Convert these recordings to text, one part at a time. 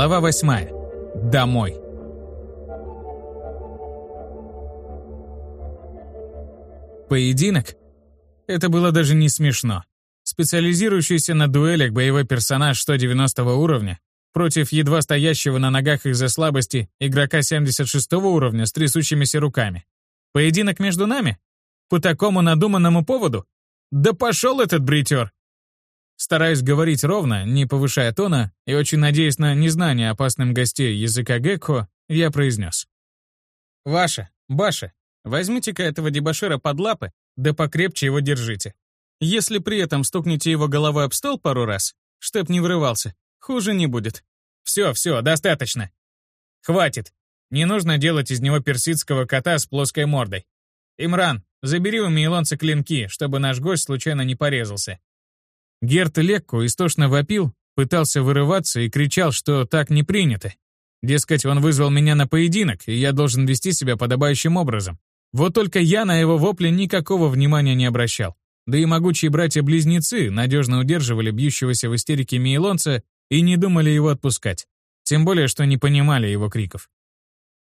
Глава восьмая. Домой. Поединок? Это было даже не смешно. Специализирующийся на дуэлях боевой персонаж 190 уровня против едва стоящего на ногах из-за слабости игрока 76 уровня с трясущимися руками. Поединок между нами? По такому надуманному поводу? Да пошел этот бритер! Стараясь говорить ровно, не повышая тона, и очень надеясь на незнание опасным гостей языка Гекко, я произнес. «Ваша, Баша, возьмите-ка этого дебошира под лапы, да покрепче его держите. Если при этом стукнете его головой об стол пару раз, чтоб не врывался, хуже не будет. Все, все, достаточно. Хватит. Не нужно делать из него персидского кота с плоской мордой. Имран, забери у мейлонца клинки, чтобы наш гость случайно не порезался. Герт Лекку истошно вопил, пытался вырываться и кричал, что так не принято. Дескать, он вызвал меня на поединок, и я должен вести себя подобающим образом. Вот только я на его вопли никакого внимания не обращал. Да и могучие братья-близнецы надежно удерживали бьющегося в истерике Мейлонца и не думали его отпускать. Тем более, что не понимали его криков.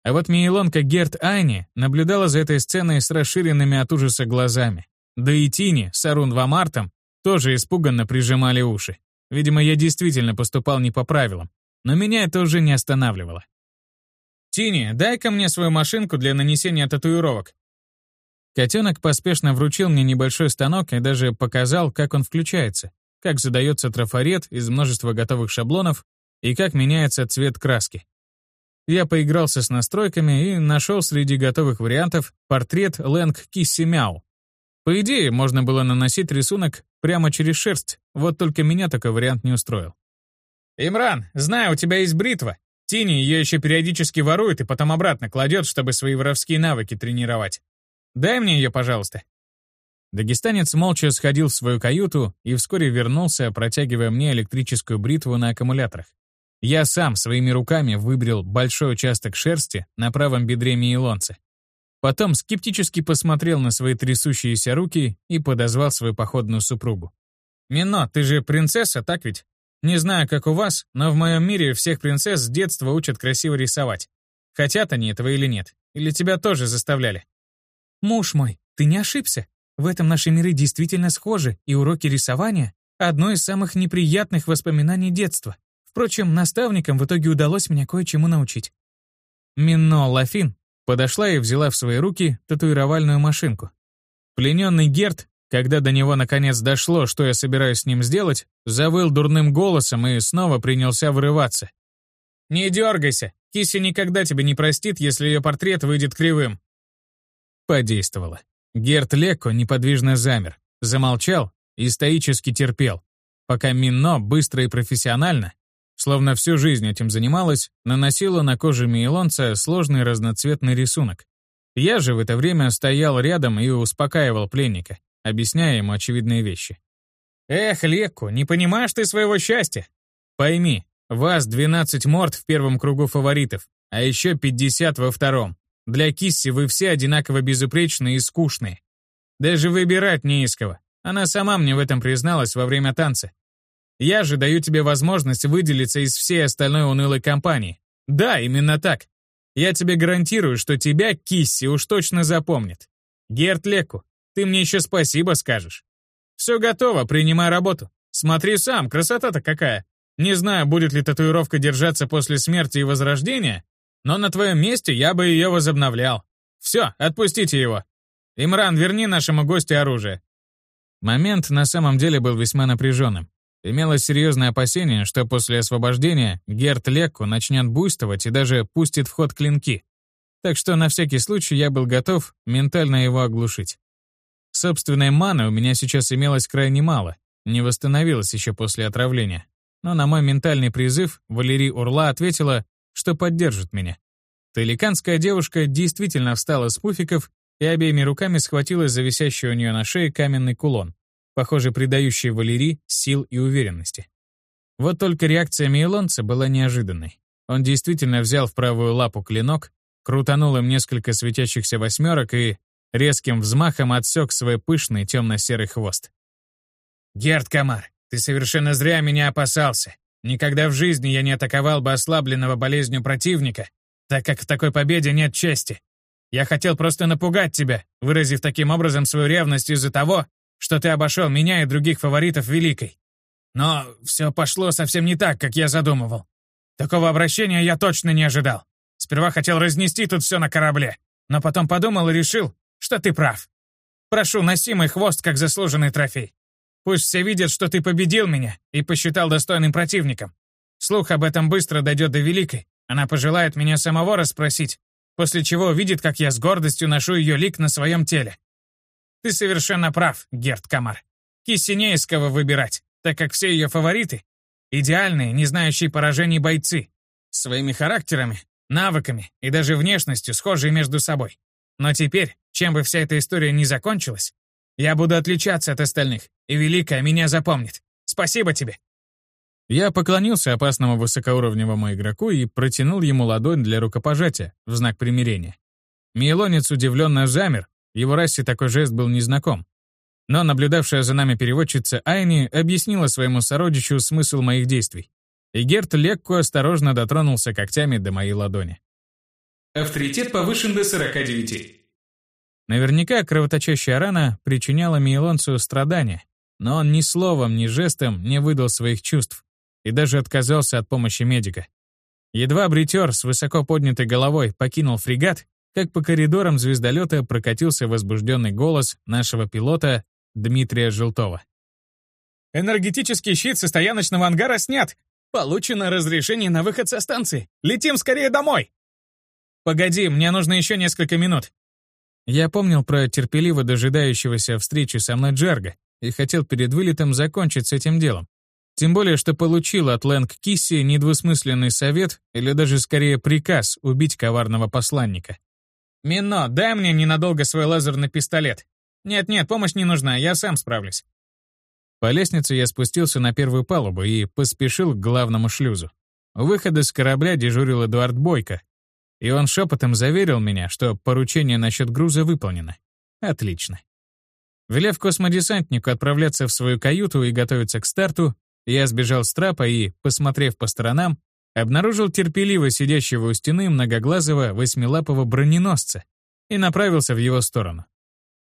А вот Мейлонка Герт Айни наблюдала за этой сценой с расширенными от ужаса глазами. Да и Тини с Арун Вамартом тоже испуганно прижимали уши. Видимо, я действительно поступал не по правилам, но меня это уже не останавливало. «Тини, дай-ка мне свою машинку для нанесения татуировок». Котенок поспешно вручил мне небольшой станок и даже показал, как он включается, как задается трафарет из множества готовых шаблонов и как меняется цвет краски. Я поигрался с настройками и нашел среди готовых вариантов портрет Лэнг Кисси Мяу. По идее, можно было наносить рисунок прямо через шерсть, вот только меня такой вариант не устроил. «Имран, знаю, у тебя есть бритва. Тини ее еще периодически ворует и потом обратно кладет, чтобы свои воровские навыки тренировать. Дай мне ее, пожалуйста». Дагестанец молча сходил в свою каюту и вскоре вернулся, протягивая мне электрическую бритву на аккумуляторах. Я сам своими руками выбрил большой участок шерсти на правом бедре мейлонца. Потом скептически посмотрел на свои трясущиеся руки и подозвал свою походную супругу. «Мино, ты же принцесса, так ведь? Не знаю, как у вас, но в моем мире всех принцесс с детства учат красиво рисовать. Хотят они этого или нет? Или тебя тоже заставляли?» «Муж мой, ты не ошибся. В этом наши миры действительно схожи, и уроки рисования — одно из самых неприятных воспоминаний детства. Впрочем, наставникам в итоге удалось меня кое-чему научить. Мино Лафин Подошла и взяла в свои руки татуировальную машинку. Плененный Герт, когда до него наконец дошло, что я собираюсь с ним сделать, завыл дурным голосом и снова принялся вырываться. «Не дергайся! Киси никогда тебе не простит, если ее портрет выйдет кривым!» Подействовало. Герт Лекко неподвижно замер, замолчал и стоически терпел, пока Минно быстро и профессионально словно всю жизнь этим занималась, наносила на коже мейлонца сложный разноцветный рисунок. Я же в это время стоял рядом и успокаивал пленника, объясняя ему очевидные вещи. «Эх, Лекку, не понимаешь ты своего счастья? Пойми, вас 12 морд в первом кругу фаворитов, а еще 50 во втором. Для Кисси вы все одинаково безупречные и скучные. Даже выбирать не из кого. Она сама мне в этом призналась во время танца. Я же даю тебе возможность выделиться из всей остальной унылой компании. Да, именно так. Я тебе гарантирую, что тебя Кисси уж точно запомнит. Герт Леку, ты мне еще спасибо скажешь. Все готово, принимай работу. Смотри сам, красота-то какая. Не знаю, будет ли татуировка держаться после смерти и возрождения, но на твоем месте я бы ее возобновлял. Все, отпустите его. Имран, верни нашему гостю оружие. Момент на самом деле был весьма напряженным. Имелось серьезное опасение, что после освобождения Герт Лекку начнет буйствовать и даже пустит в ход клинки. Так что на всякий случай я был готов ментально его оглушить. Собственной маны у меня сейчас имелось крайне мало, не восстановилась еще после отравления. Но на мой ментальный призыв Валерий Урла ответила, что поддержит меня. Таликанская девушка действительно встала с пуфиков и обеими руками схватилась за висящий у нее на шее каменный кулон похоже, придающий Валерии сил и уверенности. Вот только реакция Мейлонца была неожиданной. Он действительно взял в правую лапу клинок, крутанул им несколько светящихся восьмерок и резким взмахом отсек свой пышный темно-серый хвост. «Герд Камар, ты совершенно зря меня опасался. Никогда в жизни я не атаковал бы ослабленного болезнью противника, так как в такой победе нет чести. Я хотел просто напугать тебя, выразив таким образом свою ревность из-за того, что ты обошел меня и других фаворитов Великой. Но все пошло совсем не так, как я задумывал. Такого обращения я точно не ожидал. Сперва хотел разнести тут все на корабле, но потом подумал и решил, что ты прав. Прошу, носи мой хвост как заслуженный трофей. Пусть все видят, что ты победил меня и посчитал достойным противником. Слух об этом быстро дойдет до Великой. Она пожелает меня самого расспросить, после чего увидит, как я с гордостью ношу ее лик на своем теле. Ты совершенно прав, Герд Камар. Кисси не из кого выбирать, так как все ее фавориты — идеальные, не знающие поражений бойцы, своими характерами, навыками и даже внешностью схожие между собой. Но теперь, чем бы вся эта история ни закончилась, я буду отличаться от остальных, и Великая меня запомнит. Спасибо тебе!» Я поклонился опасному высокоуровневому игроку и протянул ему ладонь для рукопожатия в знак примирения. Мейлонец удивленно замер, его расе такой жест был незнаком. Но наблюдавшая за нами переводчица Айни объяснила своему сородичу смысл моих действий. И Герт легко осторожно дотронулся когтями до моей ладони. Авторитет повышен до 49. Наверняка кровоточащая рана причиняла Мейлонцу страдания, но он ни словом, ни жестом не выдал своих чувств и даже отказался от помощи медика. Едва бритер с высоко поднятой головой покинул фрегат, как по коридорам звездолета прокатился возбужденный голос нашего пилота Дмитрия Желтова. «Энергетический щит со стояночного ангара снят! Получено разрешение на выход со станции! Летим скорее домой!» «Погоди, мне нужно еще несколько минут!» Я помнил про терпеливо дожидающегося встречи со мной Джарга и хотел перед вылетом закончить с этим делом. Тем более, что получил от Лэнг Кисси недвусмысленный совет или даже скорее приказ убить коварного посланника. «Мино, дай мне ненадолго свой лазерный пистолет. Нет-нет, помощь не нужна, я сам справлюсь». По лестнице я спустился на первую палубу и поспешил к главному шлюзу. У выхода с корабля дежурил Эдуард Бойко, и он шепотом заверил меня, что поручение насчет груза выполнено. Отлично. Велев космодесантнику отправляться в свою каюту и готовиться к старту, я сбежал с трапа и, посмотрев по сторонам, обнаружил терпеливо сидящего у стены многоглазого восьмилапого броненосца и направился в его сторону.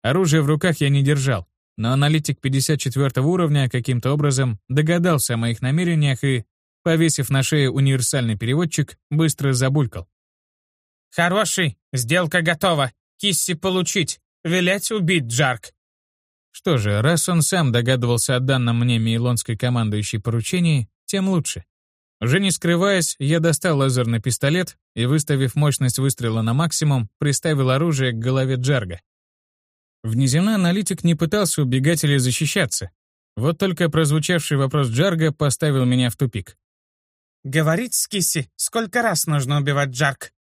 Оружие в руках я не держал, но аналитик 54 уровня каким-то образом догадался о моих намерениях и, повесив на шею универсальный переводчик, быстро забулькал. «Хороший, сделка готова. Кисси получить. Велять убить Джарк». Что же, раз он сам догадывался о данном мне мейлонской командующей поручении, тем лучше. Уже не скрываясь, я достал лазерный пистолет и, выставив мощность выстрела на максимум, приставил оружие к голове Джарга. Внеземной аналитик не пытался убегать или защищаться. Вот только прозвучавший вопрос Джарга поставил меня в тупик. «Говорить с Кисси, сколько раз нужно убивать Джарк?»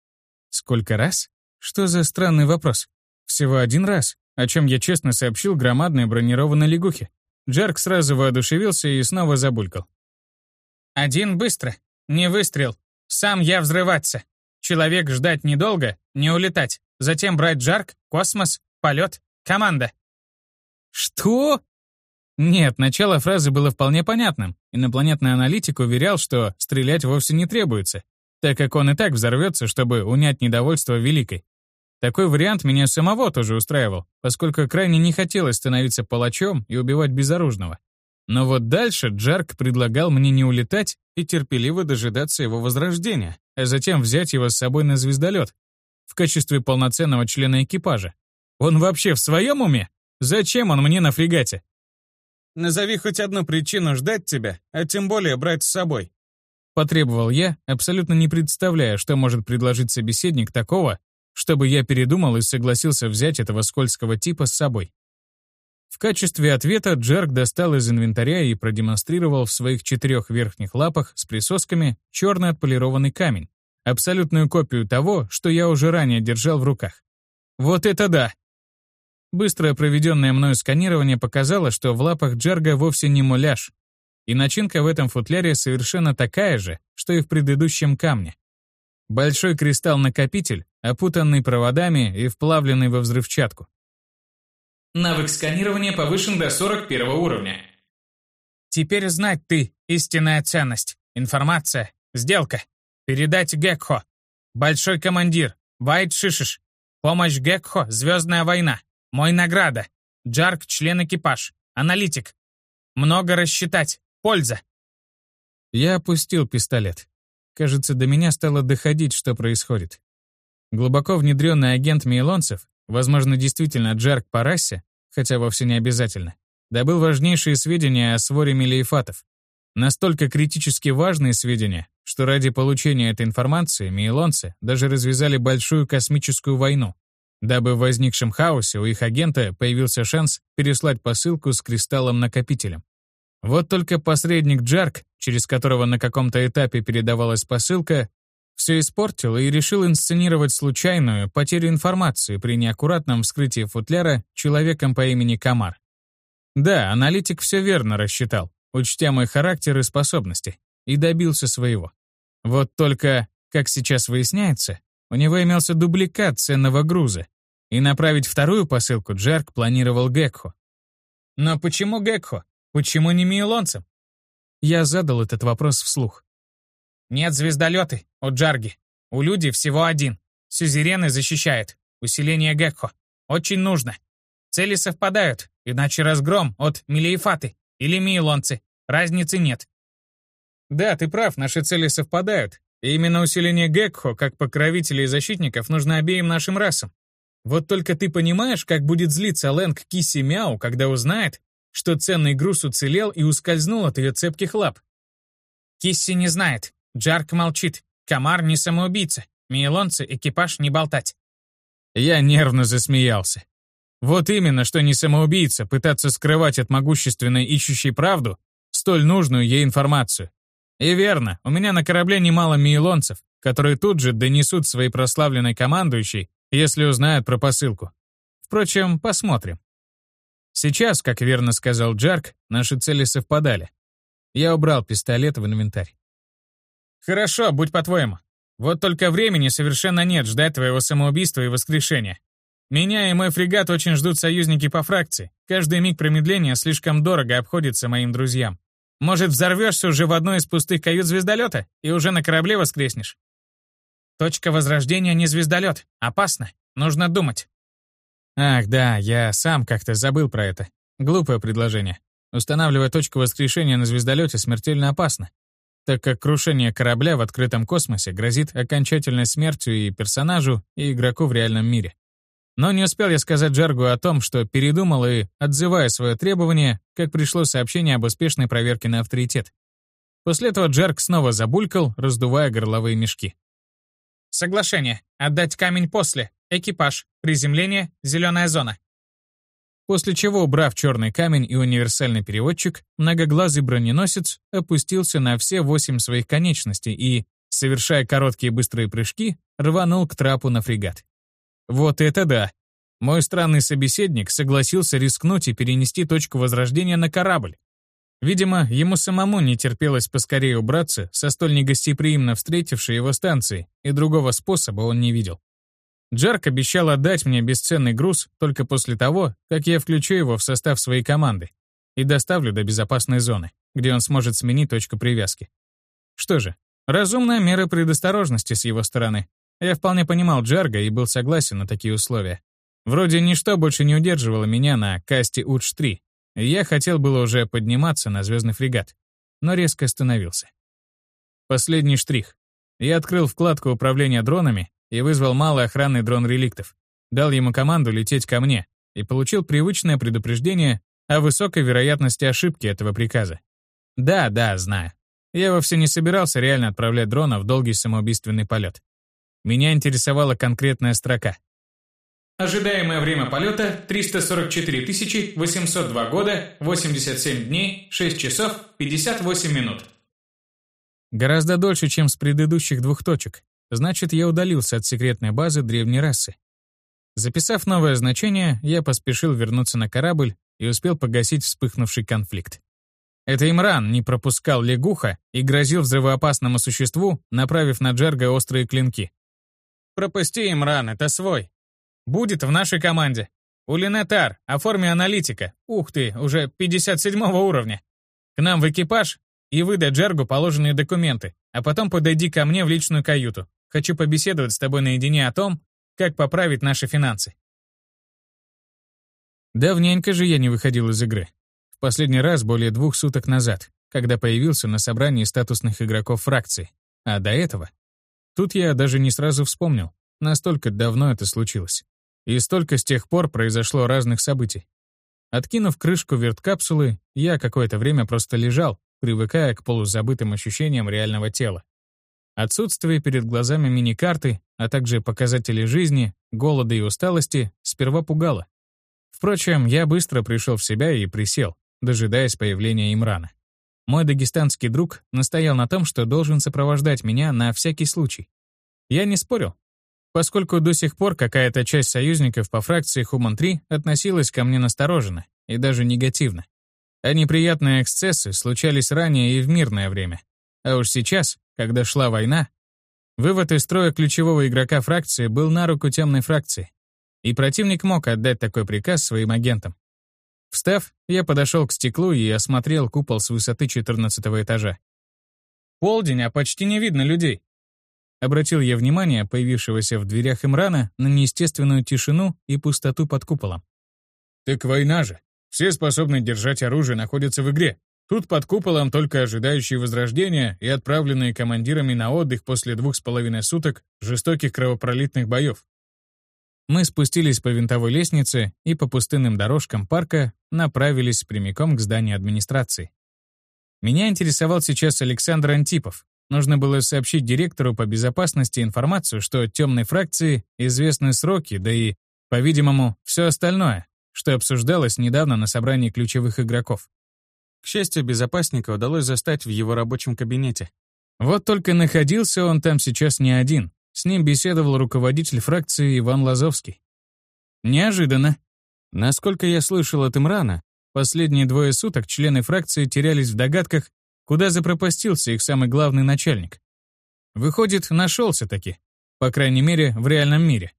Сколько раз? Что за странный вопрос? Всего один раз, о чем я честно сообщил громадной бронированной лягухе. Джарк сразу воодушевился и снова забулькал. «Один быстро. Не выстрел. Сам я взрываться. Человек ждать недолго, не улетать. Затем брать Джарк, космос, полет, команда». «Что?» Нет, начало фразы было вполне понятным. Инопланетный аналитик уверял, что стрелять вовсе не требуется так как он и так взорвется, чтобы унять недовольство Великой. Такой вариант меня самого тоже устраивал, поскольку крайне не хотелось становиться палачом и убивать безоружного. Но вот дальше Джарк предлагал мне не улетать и терпеливо дожидаться его возрождения, а затем взять его с собой на звездолет в качестве полноценного члена экипажа. Он вообще в своем уме? Зачем он мне на фрегате? Назови хоть одну причину ждать тебя, а тем более брать с собой. Потребовал я, абсолютно не представляя, что может предложить собеседник такого, чтобы я передумал и согласился взять этого скользкого типа с собой. В качестве ответа Джерк достал из инвентаря и продемонстрировал в своих четырех верхних лапах с присосками черный отполированный камень, абсолютную копию того, что я уже ранее держал в руках. Вот это да! Быстрое проведенное мною сканирование показало, что в лапах Джерга вовсе не муляж, и начинка в этом футляре совершенно такая же, что и в предыдущем камне. Большой кристалл-накопитель, опутанный проводами и вплавленный во взрывчатку. Навык сканирования повышен до 41 уровня. Теперь знать ты, истинная ценность. Информация. Сделка. Передать Гекхо. Большой командир. Вайт Шишиш. Помощь Гекхо. Звездная война. Мой награда. Джарк, член экипаж. Аналитик. Много рассчитать. Польза. Я опустил пистолет. Кажется, до меня стало доходить, что происходит. Глубоко внедренный агент мейлонцев, возможно, действительно Джарк по расе, хотя вовсе не обязательно, добыл важнейшие сведения о своре мелиефатов. Настолько критически важные сведения, что ради получения этой информации мейлонцы даже развязали большую космическую войну, дабы в возникшем хаосе у их агента появился шанс переслать посылку с кристаллом-накопителем. Вот только посредник Джарк, через которого на каком-то этапе передавалась посылка, все испортил и решил инсценировать случайную потерю информации при неаккуратном вскрытии футляра человеком по имени Камар. Да, аналитик все верно рассчитал, учтя мой характер и способности, и добился своего. Вот только, как сейчас выясняется, у него имелся дубликат ценного груза, и направить вторую посылку Джарк планировал Гекхо. Но почему Гекхо? Почему не мейлонцам? Я задал этот вопрос вслух. Нет звездолеты у Джарги. У люди всего один. Сюзерены защищает. Усиление Гекхо. Очень нужно. Цели совпадают, иначе разгром от Милейфаты или Мейлонцы. Разницы нет. Да, ты прав, наши цели совпадают. И именно усиление Гекхо, как покровителей и защитников, нужно обеим нашим расам. Вот только ты понимаешь, как будет злиться Лэнг Кисси Мяу, когда узнает, что ценный груз уцелел и ускользнул от ее цепких лап. Кисси не знает. Джарк молчит. Комар не самоубийца. Мейлонцы экипаж не болтать. Я нервно засмеялся. Вот именно, что не самоубийца, пытаться скрывать от могущественной ищущей правду столь нужную ей информацию. И верно, у меня на корабле немало мейлонцев, которые тут же донесут своей прославленной командующей, если узнают про посылку. Впрочем, посмотрим. Сейчас, как верно сказал Джарк, наши цели совпадали. Я убрал пистолет в инвентарь. «Хорошо, будь по-твоему. Вот только времени совершенно нет ждать твоего самоубийства и воскрешения. Меня и мой фрегат очень ждут союзники по фракции. Каждый миг промедления слишком дорого обходится моим друзьям. Может, взорвешься уже в одной из пустых кают звездолета и уже на корабле воскреснешь? Точка возрождения не звездолет. Опасно. Нужно думать. Ах, да, я сам как-то забыл про это. Глупое предложение. Устанавливая точку воскрешения на звездолете смертельно опасно, так как крушение корабля в открытом космосе грозит окончательной смертью и персонажу, и игроку в реальном мире. Но не успел я сказать Джаргу о том, что передумал и, отзывая свое требование, как пришло сообщение об успешной проверке на авторитет. После этого Джарг снова забулькал, раздувая горловые мешки. Соглашение. Отдать камень после. Экипаж. Приземление. Зеленая зона. После чего, убрав черный камень и универсальный переводчик, многоглазый броненосец опустился на все восемь своих конечностей и, совершая короткие быстрые прыжки, рванул к трапу на фрегат. Вот это да! Мой странный собеседник согласился рискнуть и перенести точку возрождения на корабль. Видимо, ему самому не терпелось поскорее убраться со столь негостеприимно встретившей его станции, и другого способа он не видел. Джарк обещал отдать мне бесценный груз только после того, как я включу его в состав своей команды и доставлю до безопасной зоны, где он сможет сменить точку привязки. Что же, разумная мера предосторожности с его стороны. Я вполне понимал Джарга и был согласен на такие условия. Вроде ничто больше не удерживало меня на касте Удж-3, и я хотел было уже подниматься на звездный фрегат, но резко остановился. Последний штрих. Я открыл вкладку управления дронами и вызвал малый охранный дрон реликтов. Дал ему команду лететь ко мне и получил привычное предупреждение о высокой вероятности ошибки этого приказа. Да, да, знаю. Я вовсе не собирался реально отправлять дрона в долгий самоубийственный полет. Меня интересовала конкретная строка. Ожидаемое время полета 344 802 года, 87 дней, 6 часов, 58 минут. Гораздо дольше, чем с предыдущих двух точек. Значит, я удалился от секретной базы древней расы. Записав новое значение, я поспешил вернуться на корабль и успел погасить вспыхнувший конфликт. Это Имран не пропускал лягуха и грозил взрывоопасному существу, направив на Джерга острые клинки. «Пропусти, Имран, это свой. Будет в нашей команде. Улинетар, оформи аналитика. Ух ты, уже 57 уровня. К нам в экипаж и выдай Джергу положенные документы, а потом подойди ко мне в личную каюту. Хочу побеседовать с тобой наедине о том, как поправить наши финансы. Давненько же я не выходил из игры. В последний раз более двух суток назад, когда появился на собрании статусных игроков фракции. А до этого? Тут я даже не сразу вспомнил, настолько давно это случилось. И столько с тех пор произошло разных событий. Откинув крышку верткапсулы, я какое-то время просто лежал, привыкая к полузабытым ощущениям реального тела. Отсутствие перед глазами мини-карты, а также показатели жизни, голода и усталости сперва пугало. Впрочем, я быстро пришел в себя и присел, дожидаясь появления Имрана. Мой дагестанский друг настоял на том, что должен сопровождать меня на всякий случай. Я не спорил, поскольку до сих пор какая-то часть союзников по фракции Хуман-3 относилась ко мне настороженно и даже негативно. А неприятные эксцессы случались ранее и в мирное время. А уж сейчас, когда шла война, вывод из строя ключевого игрока фракции был на руку темной фракции. И противник мог отдать такой приказ своим агентам. Встав, я подошел к стеклу и осмотрел купол с высоты 14 этажа. Полдень, а почти не видно людей. Обратил я внимание появившегося в дверях Имрана на неестественную тишину и пустоту под куполом. «Так война же. Все способные держать оружие находятся в игре. Тут под куполом только ожидающие возрождения и отправленные командирами на отдых после двух с половиной суток жестоких кровопролитных боев. Мы спустились по винтовой лестнице и по пустынным дорожкам парка направились прямиком к зданию администрации. Меня интересовал сейчас Александр Антипов. Нужно было сообщить директору по безопасности информацию, что темной фракции известны сроки, да и, по-видимому, все остальное, что обсуждалось недавно на собрании ключевых игроков. К счастью, безопасника удалось застать в его рабочем кабинете. Вот только находился он там сейчас не один, с ним беседовал руководитель фракции Иван Лазовский. Неожиданно. Насколько я слышал от Имрана, последние двое суток члены фракции терялись в догадках, куда запропастился их самый главный начальник. Выходит, нашелся таки, по крайней мере, в реальном мире.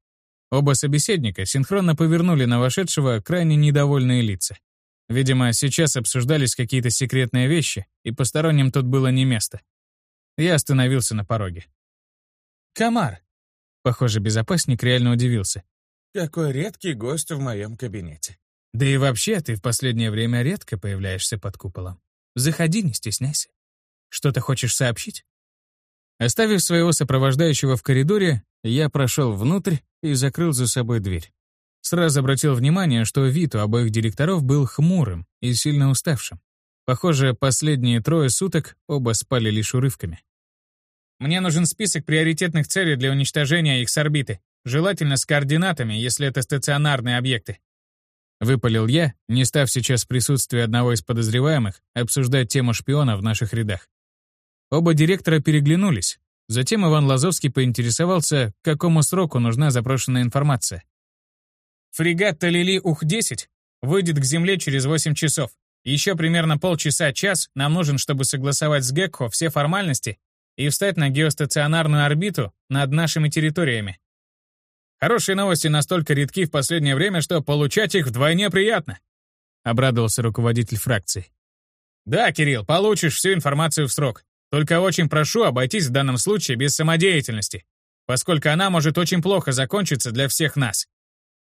Оба собеседника синхронно повернули на вошедшего крайне недовольные лица. Видимо, сейчас обсуждались какие-то секретные вещи, и посторонним тут было не место. Я остановился на пороге. «Комар!» Похоже, безопасник реально удивился. «Какой редкий гость в моем кабинете». «Да и вообще, ты в последнее время редко появляешься под куполом. Заходи, не стесняйся. Что-то хочешь сообщить?» Оставив своего сопровождающего в коридоре, я прошел внутрь и закрыл за собой дверь. Сразу обратил внимание, что вид у обоих директоров был хмурым и сильно уставшим. Похоже, последние трое суток оба спали лишь урывками. Мне нужен список приоритетных целей для уничтожения их с орбиты, желательно с координатами, если это стационарные объекты. Выпалил я, не став сейчас в присутствии одного из подозреваемых обсуждать тему шпиона в наших рядах. Оба директора переглянулись. Затем Иван Лазовский поинтересовался, к какому сроку нужна запрошенная информация. Фрегат Талили Ух-10 выйдет к Земле через 8 часов. Еще примерно полчаса-час нам нужен, чтобы согласовать с Гекхо все формальности и встать на геостационарную орбиту над нашими территориями. Хорошие новости настолько редки в последнее время, что получать их вдвойне приятно», — обрадовался руководитель фракции. «Да, Кирилл, получишь всю информацию в срок. Только очень прошу обойтись в данном случае без самодеятельности, поскольку она может очень плохо закончиться для всех нас.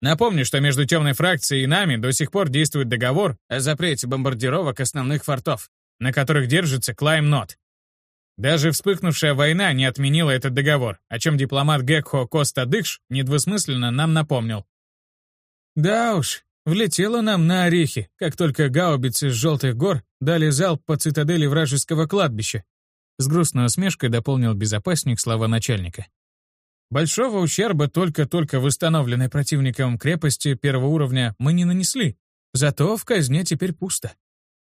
Напомню, что между темной фракцией и нами до сих пор действует договор о запрете бомбардировок основных фортов, на которых держится Клайм-Нот. Даже вспыхнувшая война не отменила этот договор, о чем дипломат Гекхо Коста Дыкш недвусмысленно нам напомнил. Да уж, влетело нам на орехи, как только гаубицы с Желтых гор дали залп по цитадели вражеского кладбища. С грустной усмешкой дополнил безопасник слова начальника. Большого ущерба только-только восстановленной противником крепости первого уровня мы не нанесли, зато в казне теперь пусто.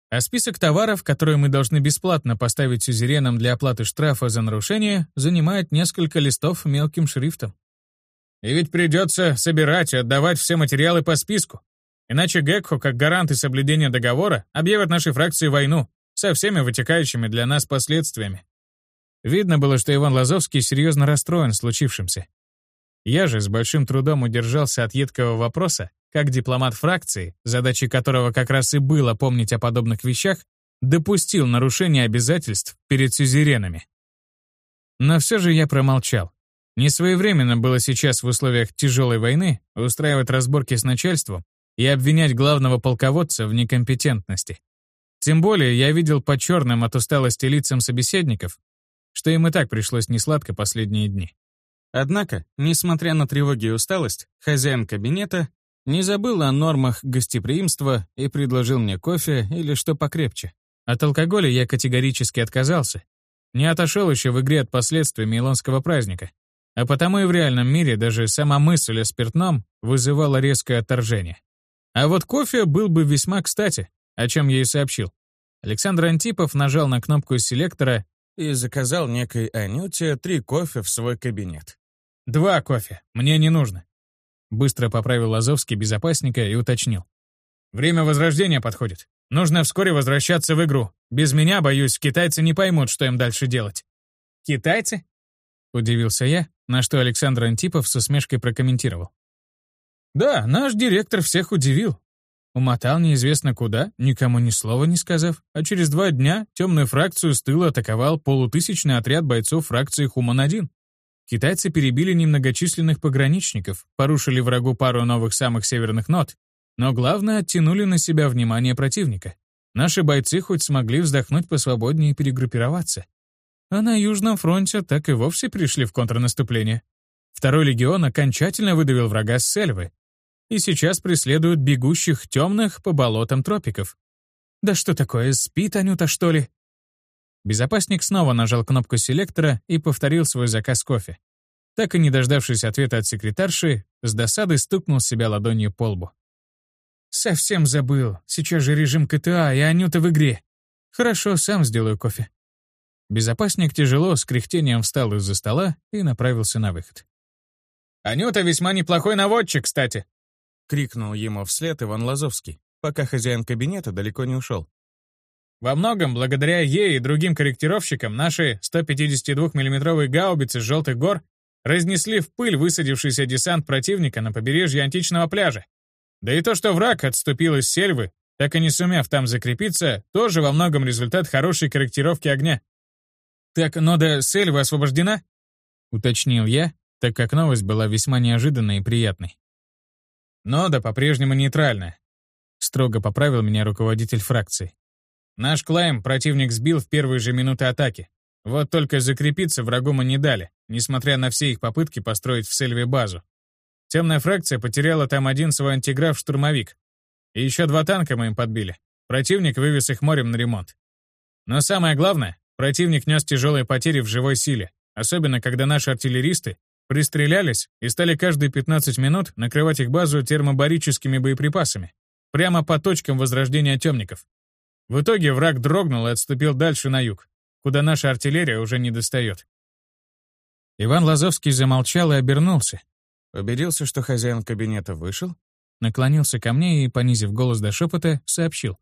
А список товаров, которые мы должны бесплатно поставить сюзеренам для оплаты штрафа за нарушение, занимает несколько листов мелким шрифтом. И ведь придется собирать и отдавать все материалы по списку. Иначе Гекхо, как гаранты соблюдения договора, объявят нашей фракции войну со всеми вытекающими для нас последствиями. Видно было, что Иван Лазовский серьезно расстроен случившимся. Я же с большим трудом удержался от едкого вопроса, как дипломат фракции, задачей которого как раз и было помнить о подобных вещах, допустил нарушение обязательств перед сюзеренами. Но все же я промолчал. Несвоевременно было сейчас в условиях тяжелой войны устраивать разборки с начальством и обвинять главного полководца в некомпетентности. Тем более я видел по черным от усталости лицам собеседников, что им и так пришлось несладко последние дни. Однако, несмотря на тревоги и усталость, хозяин кабинета не забыл о нормах гостеприимства и предложил мне кофе или что покрепче. От алкоголя я категорически отказался. Не отошел еще в игре от последствий Милонского праздника. А потому и в реальном мире даже сама мысль о спиртном вызывала резкое отторжение. А вот кофе был бы весьма кстати, о чем я и сообщил. Александр Антипов нажал на кнопку селектора и заказал некой Анюте три кофе в свой кабинет. «Два кофе. Мне не нужно». Быстро поправил Лазовский безопасника и уточнил. «Время возрождения подходит. Нужно вскоре возвращаться в игру. Без меня, боюсь, китайцы не поймут, что им дальше делать». «Китайцы?» — удивился я, на что Александр Антипов с усмешкой прокомментировал. «Да, наш директор всех удивил. Умотал неизвестно куда, никому ни слова не сказав, а через два дня темную фракцию с тыла атаковал полутысячный отряд бойцов фракции Хуман-1. Китайцы перебили немногочисленных пограничников, порушили врагу пару новых самых северных нот, но главное, оттянули на себя внимание противника. Наши бойцы хоть смогли вздохнуть посвободнее и перегруппироваться. А на Южном фронте так и вовсе пришли в контрнаступление. Второй легион окончательно выдавил врага с Сельвы, и сейчас преследуют бегущих темных по болотам тропиков. Да что такое, спит Анюта, что ли? Безопасник снова нажал кнопку селектора и повторил свой заказ кофе. Так и не дождавшись ответа от секретарши, с досадой стукнул себя ладонью по лбу. «Совсем забыл. Сейчас же режим КТА, и Анюта в игре. Хорошо, сам сделаю кофе». Безопасник тяжело, с кряхтением встал из-за стола и направился на выход. «Анюта весьма неплохой наводчик, кстати», — крикнул ему вслед Иван Лазовский, пока хозяин кабинета далеко не ушел. Во многом, благодаря ей и другим корректировщикам, наши 152 миллиметровые гаубицы с желтых гор разнесли в пыль высадившийся десант противника на побережье античного пляжа. Да и то, что враг отступил из сельвы, так и не сумев там закрепиться, тоже во многом результат хорошей корректировки огня. «Так нода сельвы освобождена?» — уточнил я, так как новость была весьма неожиданной и приятной. Нода по-прежнему нейтральна. Строго поправил меня руководитель фракции. Наш клайм противник сбил в первые же минуты атаки. Вот только закрепиться врагу мы не дали, несмотря на все их попытки построить в Сельве базу. Темная фракция потеряла там один свой антиграф-штурмовик. И еще два танка мы им подбили. Противник вывез их морем на ремонт. Но самое главное, противник нес тяжелые потери в живой силе, особенно когда наши артиллеристы Пристрелялись и стали каждые 15 минут накрывать их базу термобарическими боеприпасами, прямо по точкам возрождения темников. В итоге враг дрогнул и отступил дальше на юг, куда наша артиллерия уже не достает. Иван Лазовский замолчал и обернулся. Убедился, что хозяин кабинета вышел, наклонился ко мне и, понизив голос до шепота, сообщил.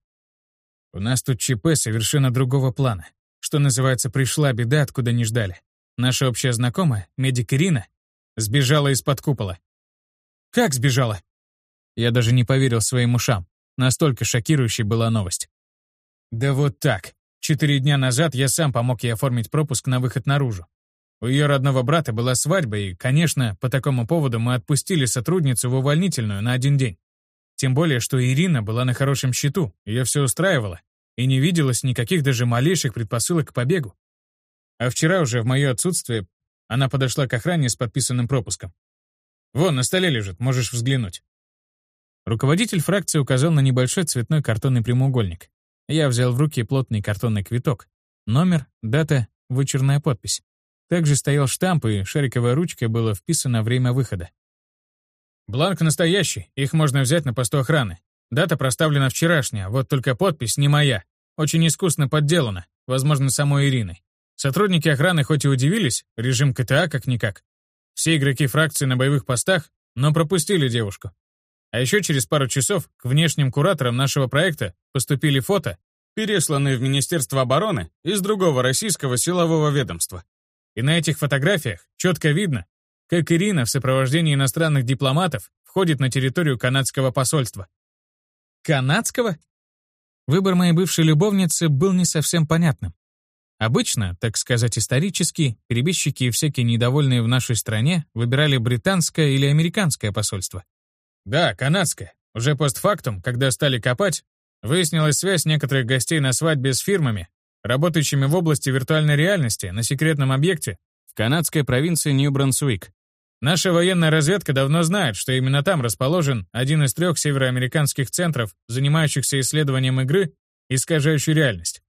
«У нас тут ЧП совершенно другого плана. Что называется, пришла беда, откуда не ждали. Наша общая знакомая, медик Ирина, сбежала из-под купола. Как сбежала? Я даже не поверил своим ушам. Настолько шокирующей была новость. Да вот так. Четыре дня назад я сам помог ей оформить пропуск на выход наружу. У ее родного брата была свадьба, и, конечно, по такому поводу мы отпустили сотрудницу в увольнительную на один день. Тем более, что Ирина была на хорошем счету, ее все устраивало, и не виделось никаких даже малейших предпосылок к побегу. А вчера уже в мое отсутствие она подошла к охране с подписанным пропуском. «Вон, на столе лежит, можешь взглянуть». Руководитель фракции указал на небольшой цветной картонный прямоугольник. Я взял в руки плотный картонный квиток. Номер, дата, вычерная подпись. Также стоял штамп, и шариковой ручкой было вписано время выхода. Бланк настоящий, их можно взять на посту охраны. Дата проставлена вчерашняя, вот только подпись не моя. Очень искусно подделана, возможно, самой Ириной. Сотрудники охраны хоть и удивились, режим КТА как-никак. Все игроки фракции на боевых постах, но пропустили девушку. А еще через пару часов к внешним кураторам нашего проекта поступили фото, пересланные в Министерство обороны из другого российского силового ведомства. И на этих фотографиях четко видно, как Ирина в сопровождении иностранных дипломатов входит на территорию канадского посольства. Канадского? Выбор моей бывшей любовницы был не совсем понятным. Обычно, так сказать исторически, перебежчики и всякие недовольные в нашей стране выбирали британское или американское посольство. Да, канадское. Уже постфактум, когда стали копать, выяснилась связь некоторых гостей на свадьбе с фирмами, работающими в области виртуальной реальности на секретном объекте в канадской провинции Нью-Брансуик. Наша военная разведка давно знает, что именно там расположен один из трех североамериканских центров, занимающихся исследованием игры, искажающей реальность.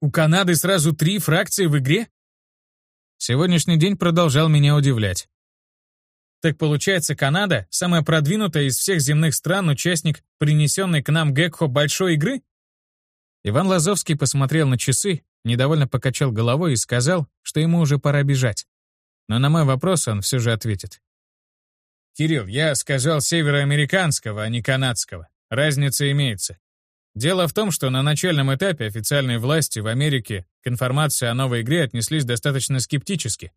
У Канады сразу три фракции в игре? Сегодняшний день продолжал меня удивлять. Так получается, Канада — самая продвинутая из всех земных стран участник принесенной к нам Гекхо большой игры? Иван Лазовский посмотрел на часы, недовольно покачал головой и сказал, что ему уже пора бежать. Но на мой вопрос он все же ответит. «Кирилл, я сказал североамериканского, а не канадского. Разница имеется. Дело в том, что на начальном этапе официальные власти в Америке к информации о новой игре отнеслись достаточно скептически.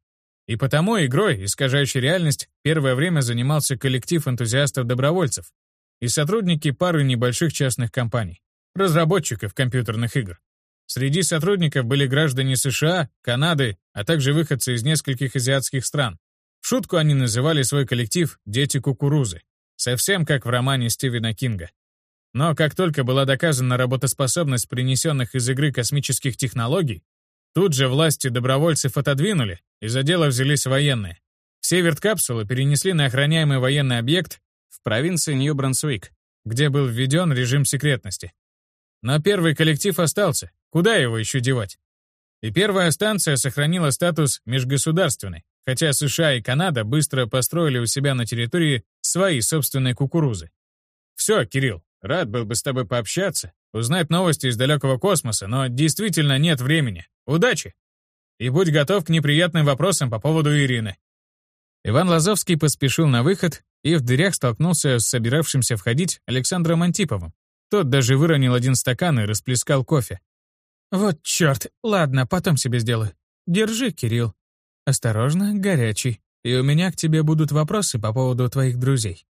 И потому игрой, искажающей реальность, первое время занимался коллектив энтузиастов-добровольцев и сотрудники пары небольших частных компаний, разработчиков компьютерных игр. Среди сотрудников были граждане США, Канады, а также выходцы из нескольких азиатских стран. В шутку они называли свой коллектив «Дети кукурузы», совсем как в романе Стивена Кинга. Но как только была доказана работоспособность принесенных из игры космических технологий, тут же власти добровольцев отодвинули, и за дело взялись военные. Все верткапсулы перенесли на охраняемый военный объект в провинции Нью-Брансуик, где был введен режим секретности. Но первый коллектив остался, куда его еще девать? И первая станция сохранила статус межгосударственной, хотя США и Канада быстро построили у себя на территории свои собственные кукурузы. Все, Кирилл, Рад был бы с тобой пообщаться, узнать новости из далекого космоса, но действительно нет времени. Удачи! И будь готов к неприятным вопросам по поводу Ирины». Иван Лазовский поспешил на выход и в дверях столкнулся с собиравшимся входить Александром Антиповым. Тот даже выронил один стакан и расплескал кофе. «Вот черт, ладно, потом себе сделаю. Держи, Кирилл. Осторожно, горячий. И у меня к тебе будут вопросы по поводу твоих друзей».